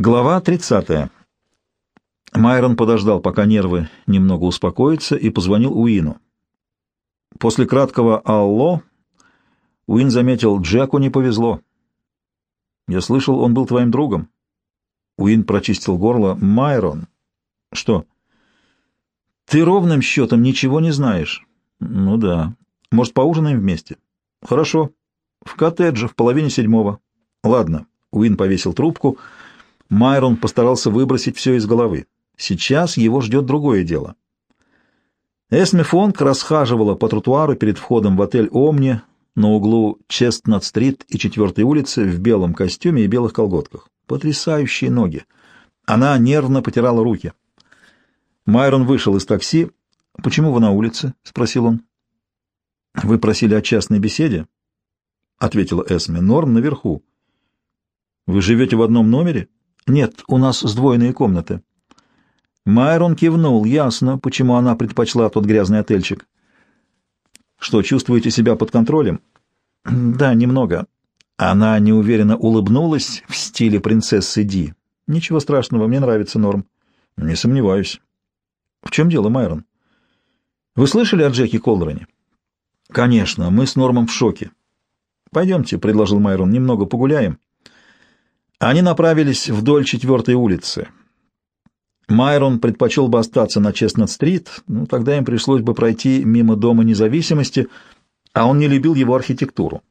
Глава 30. Майрон подождал, пока нервы немного успокоятся, и позвонил Уину. После краткого «Алло» Уин заметил, Джеку не повезло. «Я слышал, он был твоим другом». Уин прочистил горло. «Майрон». «Что?» «Ты ровным счетом ничего не знаешь». «Ну да. Может, поужинаем вместе?» «Хорошо. В коттедже в половине седьмого». «Ладно». Уин повесил трубку. Майрон постарался выбросить все из головы. Сейчас его ждет другое дело. Эсме Фонг расхаживала по тротуару перед входом в отель «Омни» на углу Честнат-стрит и 4 улицы в белом костюме и белых колготках. Потрясающие ноги. Она нервно потирала руки. Майрон вышел из такси. «Почему вы на улице?» — спросил он. «Вы просили о частной беседе?» — ответила Эсме. «Норм наверху». «Вы живете в одном номере?» «Нет, у нас сдвоенные комнаты». Майрон кивнул. Ясно, почему она предпочла тот грязный отельчик. «Что, чувствуете себя под контролем?» «Да, немного». Она неуверенно улыбнулась в стиле принцессы Ди. «Ничего страшного, мне нравится Норм». «Не сомневаюсь». «В чем дело, Майрон?» «Вы слышали о Джеки Колдроне?» «Конечно, мы с Нормом в шоке». «Пойдемте», — предложил Майрон, — «немного погуляем». Они направились вдоль четвертой улицы. Майрон предпочел бы остаться на Честнат-стрит, ну, тогда им пришлось бы пройти мимо Дома независимости, а он не любил его архитектуру.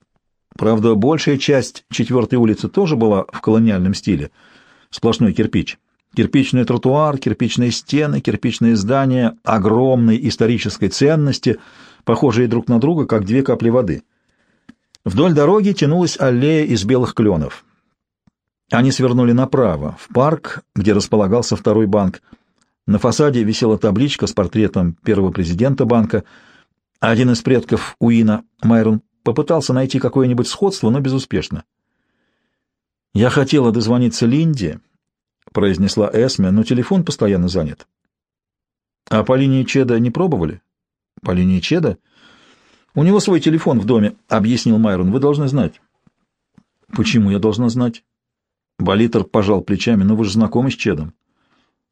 Правда, большая часть четвертой улицы тоже была в колониальном стиле. Сплошной кирпич. Кирпичный тротуар, кирпичные стены, кирпичные здания огромной исторической ценности, похожие друг на друга, как две капли воды. Вдоль дороги тянулась аллея из белых кленов. Они свернули направо, в парк, где располагался второй банк. На фасаде висела табличка с портретом первого президента банка. Один из предков Уина, Майрон, попытался найти какое-нибудь сходство, но безуспешно. «Я хотела дозвониться Линде», — произнесла Эсме, — «но телефон постоянно занят». «А по линии Чеда не пробовали?» «По линии Чеда?» «У него свой телефон в доме», — объяснил Майрон. «Вы должны знать». «Почему я должна знать?» Болитер пожал плечами. «Ну вы же знакомы с Чедом?»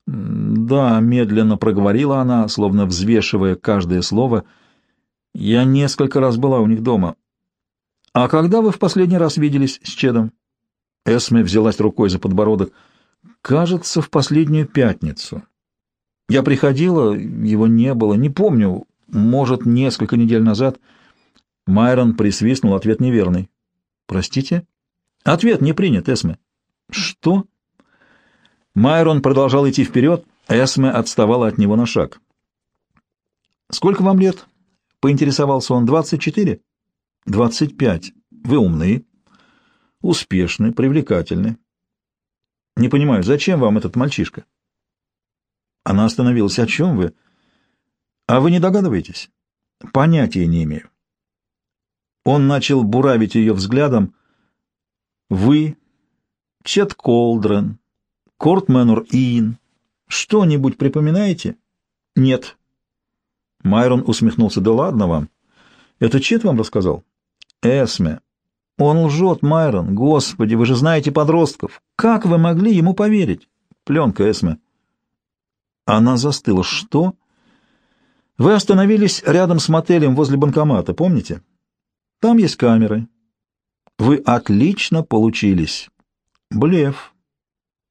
«Да», — медленно проговорила она, словно взвешивая каждое слово. «Я несколько раз была у них дома». «А когда вы в последний раз виделись с Чедом?» Эсме взялась рукой за подбородок. «Кажется, в последнюю пятницу. Я приходила, его не было, не помню, может, несколько недель назад». Майрон присвистнул, ответ неверный. «Простите?» «Ответ не принят, Эсме». «Что?» Майрон продолжал идти вперед, Эсме отставала от него на шаг. «Сколько вам лет?» — поинтересовался он. «Двадцать четыре?» «Двадцать пять. Вы умны, успешны, привлекательны. Не понимаю, зачем вам этот мальчишка?» Она остановилась. «О чем вы?» «А вы не догадываетесь?» «Понятия не имею». Он начал буравить ее взглядом. «Вы Чет Колдрен, Корт Мэннер Иин. Что-нибудь припоминаете? Нет. Майрон усмехнулся. Да ладно вам. Это Чет вам рассказал? Эсме. Он лжет, Майрон. Господи, вы же знаете подростков. Как вы могли ему поверить? Пленка Эсме. Она застыла. Что? Вы остановились рядом с мотелем возле банкомата, помните? Там есть камеры. Вы отлично получились. Блеф.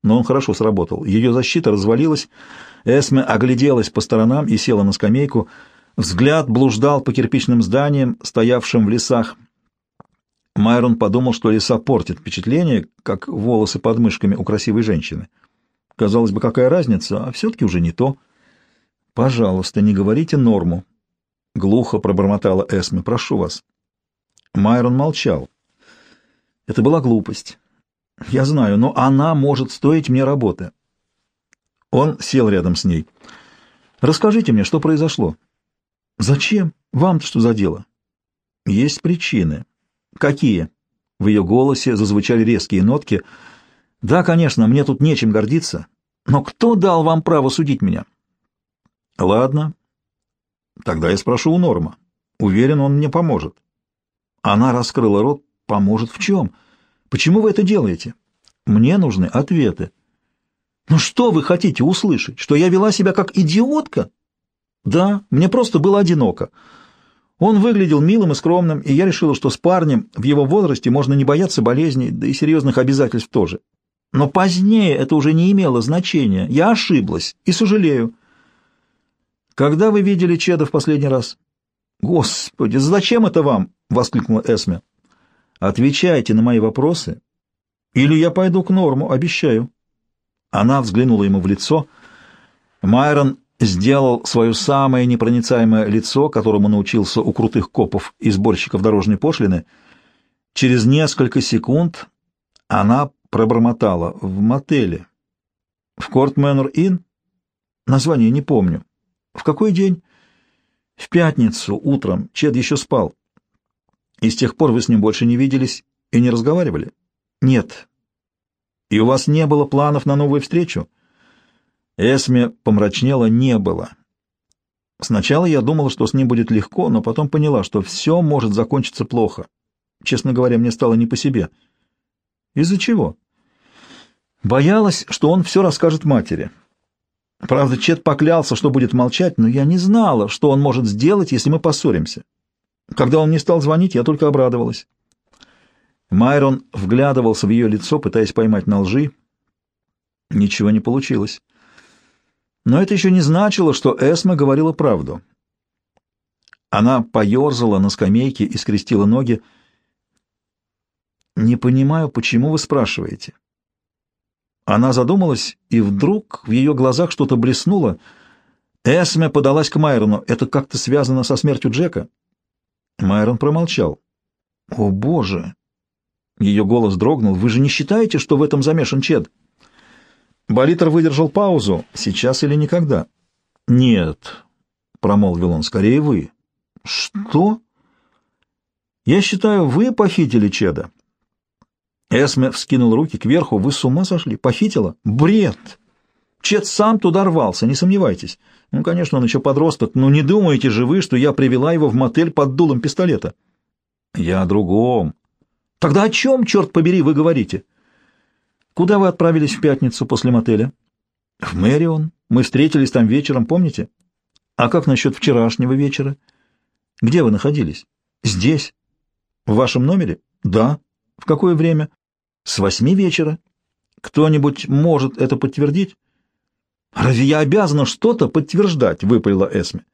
Но он хорошо сработал. Ее защита развалилась. Эсме огляделась по сторонам и села на скамейку. Взгляд блуждал по кирпичным зданиям, стоявшим в лесах. Майрон подумал, что леса портят впечатление, как волосы под мышками у красивой женщины. Казалось бы, какая разница, а все-таки уже не то. «Пожалуйста, не говорите норму», — глухо пробормотала Эсме. «Прошу вас». Майрон молчал. Это была глупость. Я знаю, но она может стоить мне работы. Он сел рядом с ней. Расскажите мне, что произошло? Зачем? Вам-то что за дело? Есть причины. Какие? В ее голосе зазвучали резкие нотки. Да, конечно, мне тут нечем гордиться. Но кто дал вам право судить меня? Ладно. Тогда я спрошу у Норма. Уверен, он мне поможет. Она раскрыла рот. Поможет в чем? — Почему вы это делаете? Мне нужны ответы. «Ну что вы хотите услышать? Что я вела себя как идиотка?» «Да, мне просто было одиноко. Он выглядел милым и скромным, и я решила, что с парнем в его возрасте можно не бояться болезней, да и серьезных обязательств тоже. Но позднее это уже не имело значения. Я ошиблась и сожалею». «Когда вы видели Чеда в последний раз?» «Господи, зачем это вам?» — воскликнула Эсме. «Отвечайте на мои вопросы, или я пойду к Норму, обещаю». Она взглянула ему в лицо. Майрон сделал свое самое непроницаемое лицо, которому научился у крутых копов и сборщиков дорожной пошлины. Через несколько секунд она пробормотала в мотеле. В Корт Мэннер Inn? Название не помню. В какой день? В пятницу утром. Чед еще спал. И с тех пор вы с ним больше не виделись и не разговаривали? Нет. И у вас не было планов на новую встречу? Эсме помрачнело не было. Сначала я думала, что с ним будет легко, но потом поняла, что все может закончиться плохо. Честно говоря, мне стало не по себе. Из-за чего? Боялась, что он все расскажет матери. Правда, Чет поклялся, что будет молчать, но я не знала, что он может сделать, если мы поссоримся. Когда он не стал звонить, я только обрадовалась. Майрон вглядывался в ее лицо, пытаясь поймать на лжи. Ничего не получилось. Но это еще не значило, что Эсма говорила правду. Она поерзала на скамейке и скрестила ноги. «Не понимаю, почему вы спрашиваете?» Она задумалась, и вдруг в ее глазах что-то блеснуло. Эсме подалась к Майрону. «Это как-то связано со смертью Джека?» Майрон промолчал. «О, Боже!» Ее голос дрогнул. «Вы же не считаете, что в этом замешан Чед?» Болитер выдержал паузу. «Сейчас или никогда?» «Нет», — промолвил он, — «скорее вы». «Что?» «Я считаю, вы похитили Чеда». Эсме вскинул руки кверху. «Вы с ума сошли? Похитила? Бред!» Чед сам туда рвался, не сомневайтесь. Ну, конечно, он еще подросток, но не думаете же вы, что я привела его в мотель под дулом пистолета? Я о другом. Тогда о чем, черт побери, вы говорите? Куда вы отправились в пятницу после мотеля? В Мэрион. Мы встретились там вечером, помните? А как насчет вчерашнего вечера? Где вы находились? Здесь. В вашем номере? Да. В какое время? С восьми вечера. Кто-нибудь может это подтвердить? Разве я обязана что-то подтверждать? выпалила Эсме.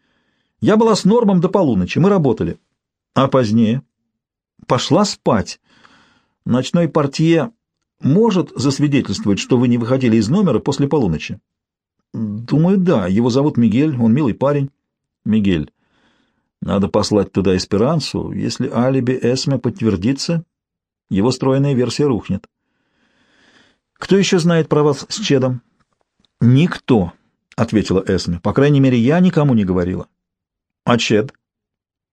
Я была с Нормом до полуночи, мы работали. А позднее? Пошла спать. Ночной портье может засвидетельствовать, что вы не выходили из номера после полуночи? Думаю, да. Его зовут Мигель, он милый парень. Мигель. Надо послать туда эсперансу. Если алиби Эсме подтвердится, его стройная версия рухнет. Кто еще знает про вас с Чедом? Никто, ответила Эсме. По крайней мере, я никому не говорила. А Чед?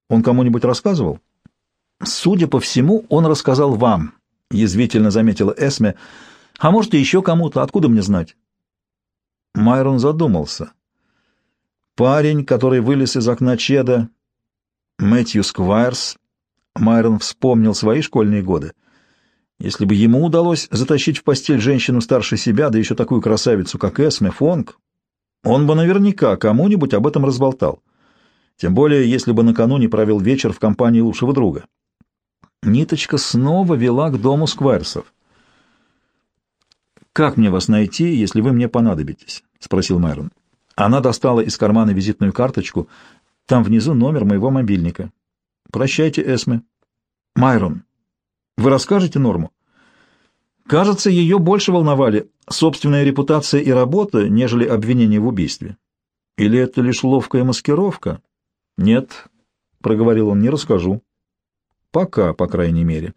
Он кому-нибудь рассказывал? Судя по всему, он рассказал вам, язвительно заметила Эсме. А может, и еще кому-то, откуда мне знать? Майрон задумался. Парень, который вылез из окна Чеда, Мэтью Сквайрс, Майрон вспомнил свои школьные годы. Если бы ему удалось затащить в постель женщину старше себя, да еще такую красавицу, как Эсме Фонг, он бы наверняка кому-нибудь об этом разболтал. Тем более, если бы накануне провел вечер в компании лучшего друга. Ниточка снова вела к дому Сквайрсов. «Как мне вас найти, если вы мне понадобитесь?» — спросил Майрон. Она достала из кармана визитную карточку. Там внизу номер моего мобильника. «Прощайте, Эсме». «Майрон, вы расскажете Норму?» Кажется, ее больше волновали собственная репутация и работа, нежели обвинение в убийстве. Или это лишь ловкая маскировка? Нет, — проговорил он, — не расскажу. Пока, по крайней мере.